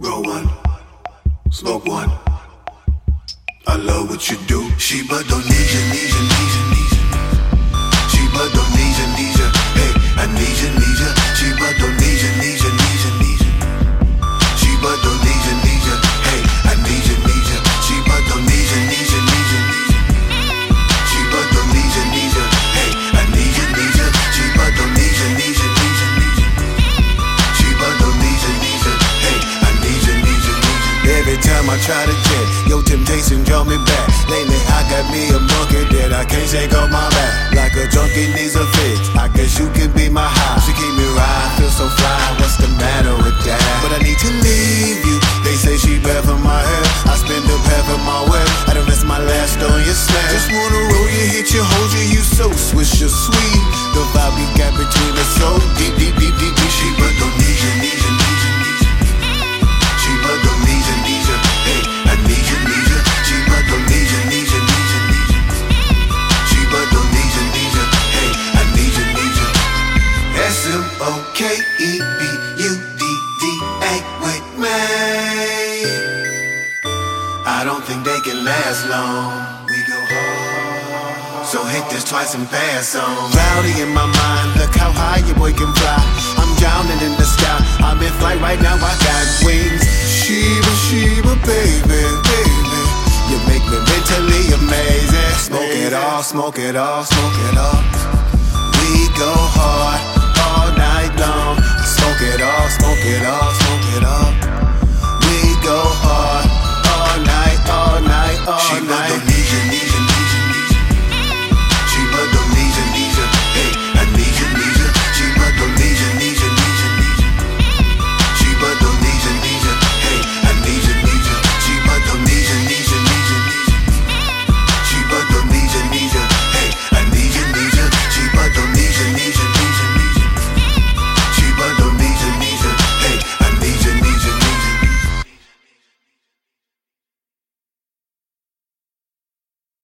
Roll one, smoke one. I love what you do. Sheba don't need you, need you, need you, need you. Try to jet, your temptation draw me back. Lately I got me a monkey that I can't shake off my back. Like a junkie needs a fix. I guess you can be my high. She keep me right, feel so fly. What's the matter with that? But I need to leave you. They say she bad for my hair. I spend up half of my wealth. I don't rest my last on your snap. Just wanna roll you, hit you, hold you, you so swish, you sweet. O K E B U D D A with me. I don't think they can last long. We go hard. So hit this twice and pass on. Cloudy in my mind, look how high your boy can fly. I'm drowning in the sky. I'm in flight right now, I got wings. Sheba, Sheba, baby, baby. You make me mentally amazing. Smoke it all, smoke it all, smoke it all. We go hard